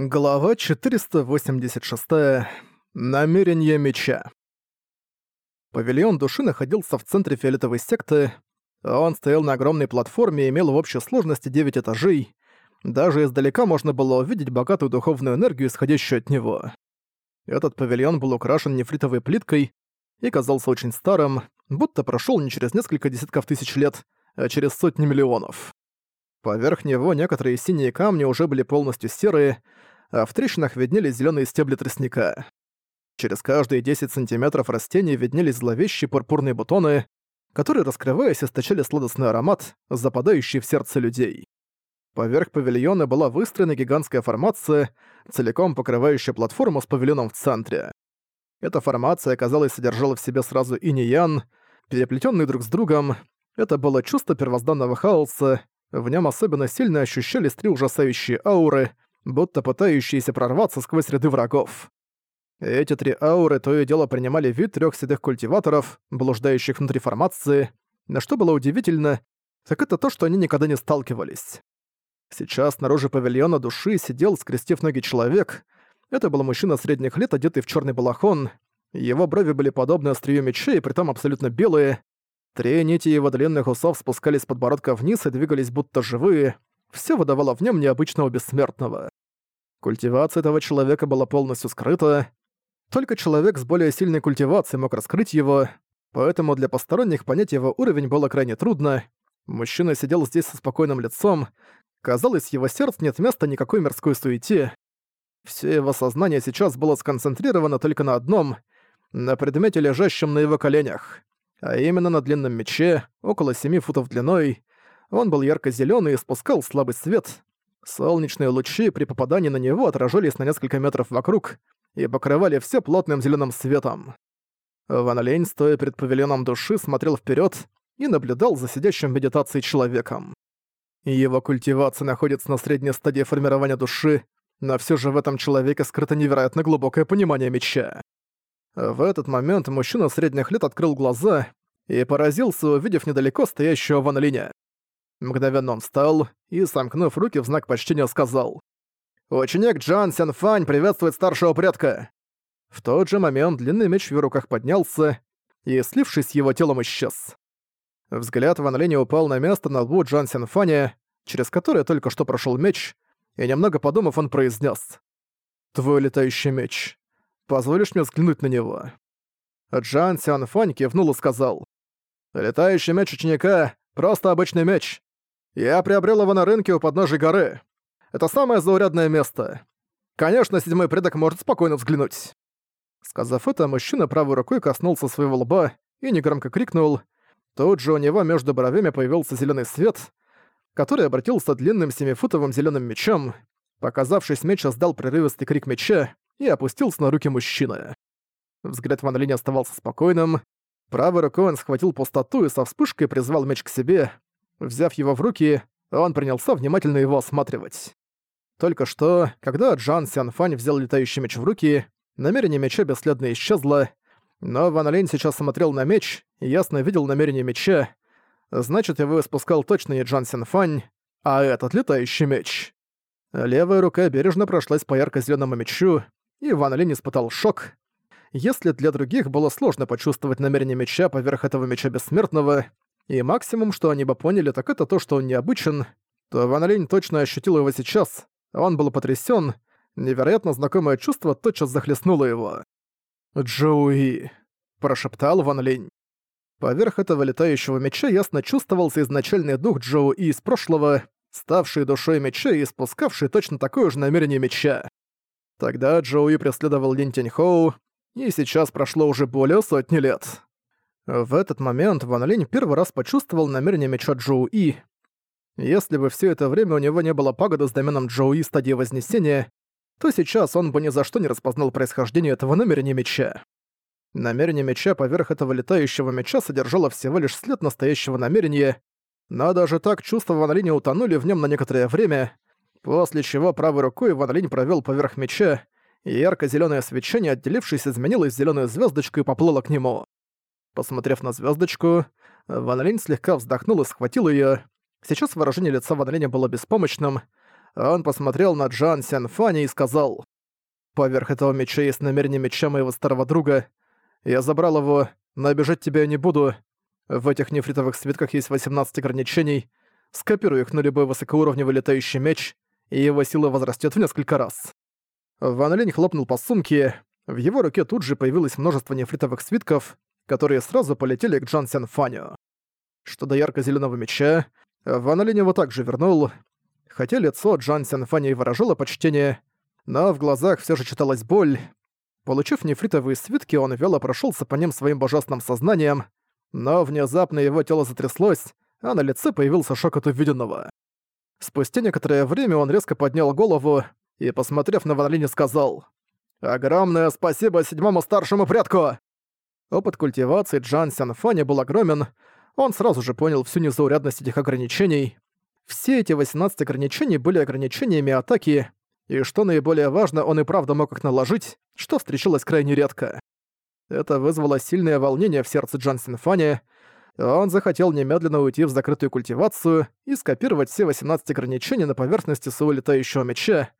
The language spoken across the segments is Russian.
Глава 486. Намерение меча. Павильон души находился в центре фиолетовой секты. Он стоял на огромной платформе и имел в общей сложности 9 этажей. Даже издалека можно было увидеть богатую духовную энергию, исходящую от него. Этот павильон был украшен нефритовой плиткой и казался очень старым, будто прошел не через несколько десятков тысяч лет, а через сотни миллионов. Поверх него некоторые синие камни уже были полностью серые, а в трещинах виднелись зеленые стебли тростника. Через каждые 10 сантиметров растений виднелись зловещие пурпурные бутоны, которые, раскрываясь, источали сладостный аромат, западающий в сердце людей. Поверх павильона была выстроена гигантская формация, целиком покрывающая платформу с павильоном в центре. Эта формация, казалось, содержала в себе сразу инь и ян, переплетенные друг с другом. Это было чувство первозданного хаоса, в нем особенно сильно ощущались три ужасающие ауры, будто пытающиеся прорваться сквозь ряды врагов. Эти три ауры то и дело принимали вид трех седых культиваторов, блуждающих внутри формации, но что было удивительно, так это то, что они никогда не сталкивались. Сейчас снаружи павильона души сидел, скрестив ноги человек. Это был мужчина средних лет, одетый в черный балахон. Его брови были подобны острию мечей, притом абсолютно белые. Три нити его длинных усов спускались с подбородка вниз и двигались будто живые. Все выдавало в нем необычного бессмертного. Культивация этого человека была полностью скрыта. Только человек с более сильной культивацией мог раскрыть его, поэтому для посторонних понять его уровень было крайне трудно. Мужчина сидел здесь со спокойным лицом. Казалось, его сердце нет места никакой мирской суете. Все его сознание сейчас было сконцентрировано только на одном — на предмете, лежащем на его коленях а именно на длинном мече, около 7 футов длиной. Он был ярко зеленый и спускал слабый свет. Солнечные лучи при попадании на него отражались на несколько метров вокруг и покрывали все плотным зеленым светом. Ван Лень, стоя перед павильоном души, смотрел вперед и наблюдал за сидящим в медитации человеком. Его культивация находится на средней стадии формирования души, но все же в этом человеке скрыто невероятно глубокое понимание меча. В этот момент мужчина средних лет открыл глаза и поразился, увидев недалеко стоящего Ван Линя. Мгновенно он встал и, сомкнув руки в знак почтения, сказал «Ученик Джан Сянфань приветствует старшего предка!» В тот же момент длинный меч в его руках поднялся и, слившись с его телом, исчез. Взгляд Ван Линя упал на место на лбу Джан Сянфаня, через которое только что прошел меч, и немного подумав, он произнес: «Твой летающий меч. Позволишь мне взглянуть на него?» Джан Сянфань кивнул и сказал. «Летающий меч ученика — просто обычный меч. Я приобрел его на рынке у подножия горы. Это самое заурядное место. Конечно, седьмой предок может спокойно взглянуть». Сказав это, мужчина правой рукой коснулся своего лба и негромко крикнул. Тут же у него между бровями появился зеленый свет, который обратился длинным семифутовым зеленым мечом. Показавшись меч, создал прерывистый крик меча, и опустился на руки мужчины. Взгляд Ван Линь оставался спокойным. Правой рукой он схватил пустоту и со вспышкой призвал меч к себе. Взяв его в руки, он принялся внимательно его осматривать. Только что, когда Джан Сянфань взял летающий меч в руки, намерение меча бесследно исчезло, но Ван Линь сейчас смотрел на меч и ясно видел намерение меча. Значит, его испускал точно не Джан Сянфань, а этот летающий меч. Левая рука бережно прошлась по ярко зеленому мечу, и Ван Линь испытал шок. Если для других было сложно почувствовать намерение меча поверх этого меча бессмертного, и максимум, что они бы поняли, так это то, что он необычен, то Ван Линь точно ощутил его сейчас, он был потрясен, невероятно знакомое чувство тотчас захлестнуло его. «Джоуи», — прошептал Ван Линь. Поверх этого летающего меча ясно чувствовался изначальный дух Джоуи из прошлого, ставший душой меча и испускавший точно такое же намерение меча. Тогда Джоуи преследовал Лин Тяньхоу, и сейчас прошло уже более сотни лет. В этот момент Ван Линь первый раз почувствовал намерение меча Джоуи. Если бы все это время у него не было пагоды с доменом Джоуи стадии Вознесения, то сейчас он бы ни за что не распознал происхождение этого намерения меча. Намерение меча поверх этого летающего меча содержало всего лишь след настоящего намерения, но даже так чувства Ван Линя утонули в нем на некоторое время, После чего правой рукой Ван Линь провёл поверх меча, и ярко-зелёное свечение, отделившись, изменилось в зелёную звёздочку и поплыло к нему. Посмотрев на звёздочку, Ван Линь слегка вздохнул и схватил её. Сейчас выражение лица Ван Линя было беспомощным, Он посмотрел на Джан Сянфани и сказал, «Поверх этого меча есть намерение меча моего старого друга. Я забрал его, но обижать тебя я не буду. В этих нефритовых свитках есть 18 ограничений. Скопируй их на любой высокоуровневый летающий меч, и его сила возрастет в несколько раз». Ван Линь хлопнул по сумке. В его руке тут же появилось множество нефритовых свитков, которые сразу полетели к Джан Сянфаню. Что до ярко зеленого меча, Ван Линь его также вернул, Хотя лицо Джан Сянфани выражало почтение, но в глазах все же читалась боль. Получив нефритовые свитки, он вяло прошелся по ним своим божественным сознанием, но внезапно его тело затряслось, а на лице появился шок от увиденного. Спустя некоторое время он резко поднял голову и, посмотрев на Ван Линь, сказал «Огромное спасибо седьмому старшему предку!» Опыт культивации Джан Сянфани был огромен, он сразу же понял всю незаурядность этих ограничений, все эти 18 ограничений были ограничениями атаки, и что наиболее важно, он и правда мог их наложить, что встречалось крайне редко. Это вызвало сильное волнение в сердце Джан Синфани, он захотел немедленно уйти в закрытую культивацию и скопировать все 18 ограничений на поверхности своего летающего меча.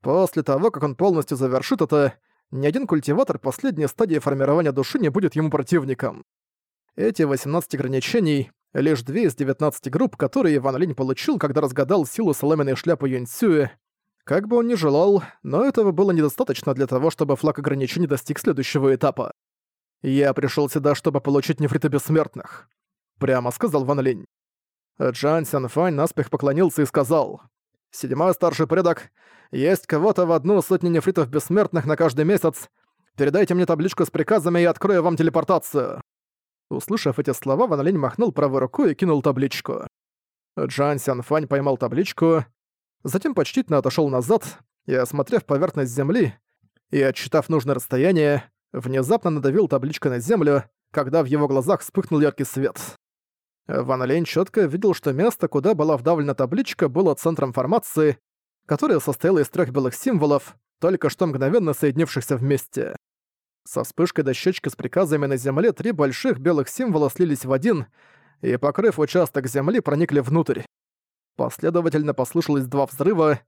После того, как он полностью завершит это, ни один культиватор последней стадии формирования души не будет ему противником. Эти 18 ограничений Лишь две из 19 групп, которые Ван Линь получил, когда разгадал силу соломенной шляпы Юньцюэ. Как бы он ни желал, но этого было недостаточно для того, чтобы флаг ограничений достиг следующего этапа. «Я пришел сюда, чтобы получить нефриты бессмертных», — прямо сказал Ван Линь. Джан Сянфань наспех поклонился и сказал, «Седьмой старший предок, есть кого-то в одну сотню нефритов бессмертных на каждый месяц. Передайте мне табличку с приказами и открою вам телепортацию». Услышав эти слова, Ван Линь махнул правой рукой и кинул табличку. Джан Сянфань поймал табличку, затем почтительно отошел назад и, осмотрев поверхность земли и отсчитав нужное расстояние, внезапно надавил табличкой на землю, когда в его глазах вспыхнул яркий свет. Ван Линь четко видел, что место, куда была вдавлена табличка, было центром формации, которая состояла из трех белых символов, только что мгновенно соединившихся вместе. Со вспышкой дощечки с приказами на земле три больших белых символа слились в один и, покрыв участок земли, проникли внутрь. Последовательно послышалось два взрыва,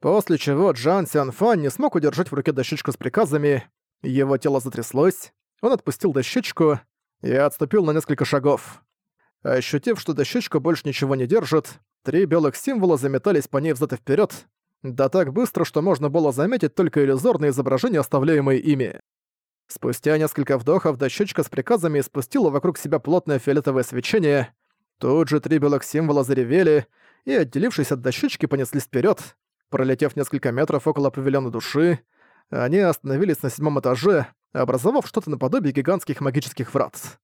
после чего Джан Сянфан не смог удержать в руке дощечку с приказами, его тело затряслось, он отпустил дощечку и отступил на несколько шагов. Ощутив, что дощечка больше ничего не держит, три белых символа заметались по ней взад и вперед, да так быстро, что можно было заметить только иллюзорные изображения, оставляемые ими. Спустя несколько вдохов дощечка с приказами спустила вокруг себя плотное фиолетовое свечение. Тут же три белых символа заревели и, отделившись от дощечки, понеслись вперед. Пролетев несколько метров около павильона души, они остановились на седьмом этаже, образовав что-то наподобие гигантских магических врат.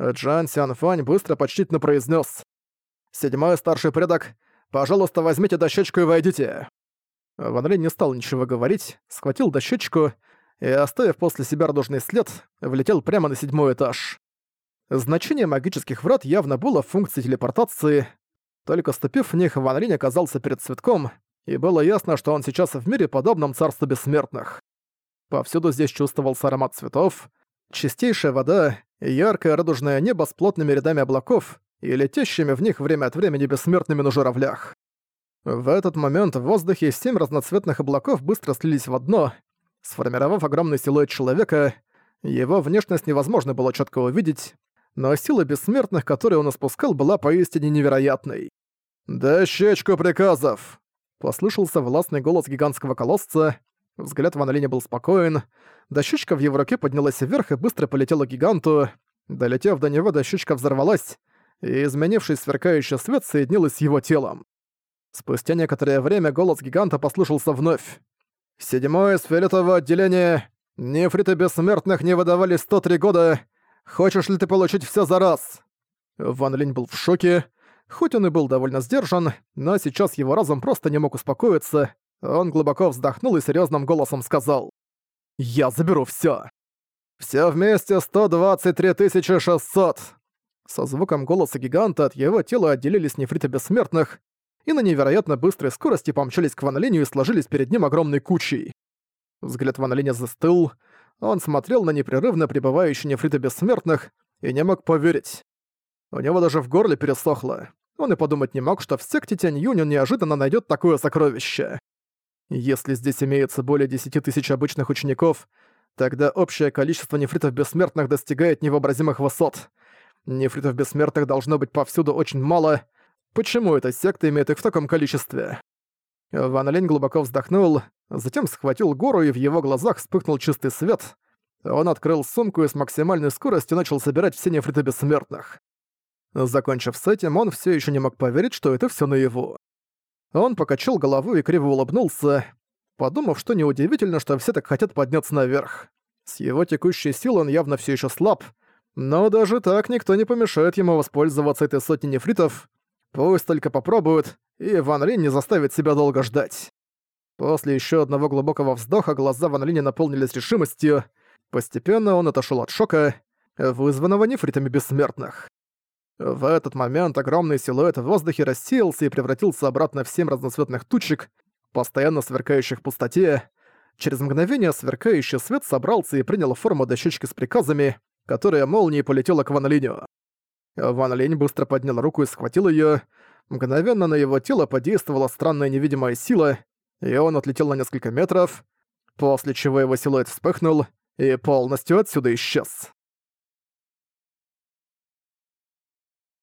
Джан Сянфань быстро почтительно произнес: «Седьмой старший предок, пожалуйста, возьмите дощечку и войдите». Ван Линь не стал ничего говорить, схватил дощечку и, оставив после себя радужный след, влетел прямо на седьмой этаж. Значение магических врат явно было в функции телепортации, только ступив в них, Ван Линь оказался перед цветком, и было ясно, что он сейчас в мире подобном царству бессмертных. Повсюду здесь чувствовался аромат цветов, чистейшая вода, яркое радужное небо с плотными рядами облаков и летящими в них время от времени бессмертными на журавлях. В этот момент в воздухе семь разноцветных облаков быстро слились в одно, Сформировав огромный силуэт человека, его внешность невозможно было четко увидеть, но сила бессмертных, которую он испускал, была поистине невероятной. «Дощечку приказов!» Послышался властный голос гигантского колосса. Взгляд Ван Линя был спокоен. Дощечка в его руке поднялась вверх и быстро полетела к гиганту. Долетев до него, дощечка взорвалась, и изменивший сверкающий свет соединилась с его телом. Спустя некоторое время голос гиганта послышался вновь. Седьмое с фиолетового отделения. Нефриты бессмертных не выдавали 103 года. Хочешь ли ты получить все за раз?» Ван Линь был в шоке. Хоть он и был довольно сдержан, но сейчас его разум просто не мог успокоиться. Он глубоко вздохнул и серьезным голосом сказал. «Я заберу все. Все вместе 123 600!» Со звуком голоса гиганта от его тела отделились нефриты бессмертных, и на невероятно быстрой скорости помчались к Ван Линю и сложились перед ним огромной кучей. Взгляд Ван Линя застыл, он смотрел на непрерывно пребывающие нефриты бессмертных и не мог поверить. У него даже в горле пересохло. Он и подумать не мог, что в секте Тянь Юнь он неожиданно найдет такое сокровище. Если здесь имеется более 10 тысяч обычных учеников, тогда общее количество нефритов бессмертных достигает невообразимых высот. Нефритов бессмертных должно быть повсюду очень мало. Почему эта секта имеет их в таком количестве? Ван Лень глубоко вздохнул, затем схватил гору, и в его глазах вспыхнул чистый свет. Он открыл сумку и с максимальной скоростью начал собирать все нефриты бессмертных. Закончив с этим, он все еще не мог поверить, что это все наяву. Он покачал головой и криво улыбнулся, подумав, что неудивительно, что все так хотят подняться наверх. С его текущей силой он явно все еще слаб, но даже так никто не помешает ему воспользоваться этой сотней нефритов. Пусть только попробуют, и Ван Линь не заставит себя долго ждать. После еще одного глубокого вздоха глаза Ван Линя наполнились решимостью. Постепенно он отошел от шока, вызванного нефритами бессмертных. В этот момент огромный силуэт в воздухе рассеялся и превратился обратно в семь разноцветных тучек, постоянно сверкающих в пустоте. Через мгновение сверкающий свет собрался и принял форму дощечки с приказами, которая молнией полетела к Ван Линю. Быстро поднял руку и схватил её. Мгновенно на его тело подействовала странная невидимая сила, и он отлетел на несколько метров, после чего его силуэт вспыхнул и полностью отсюда исчез.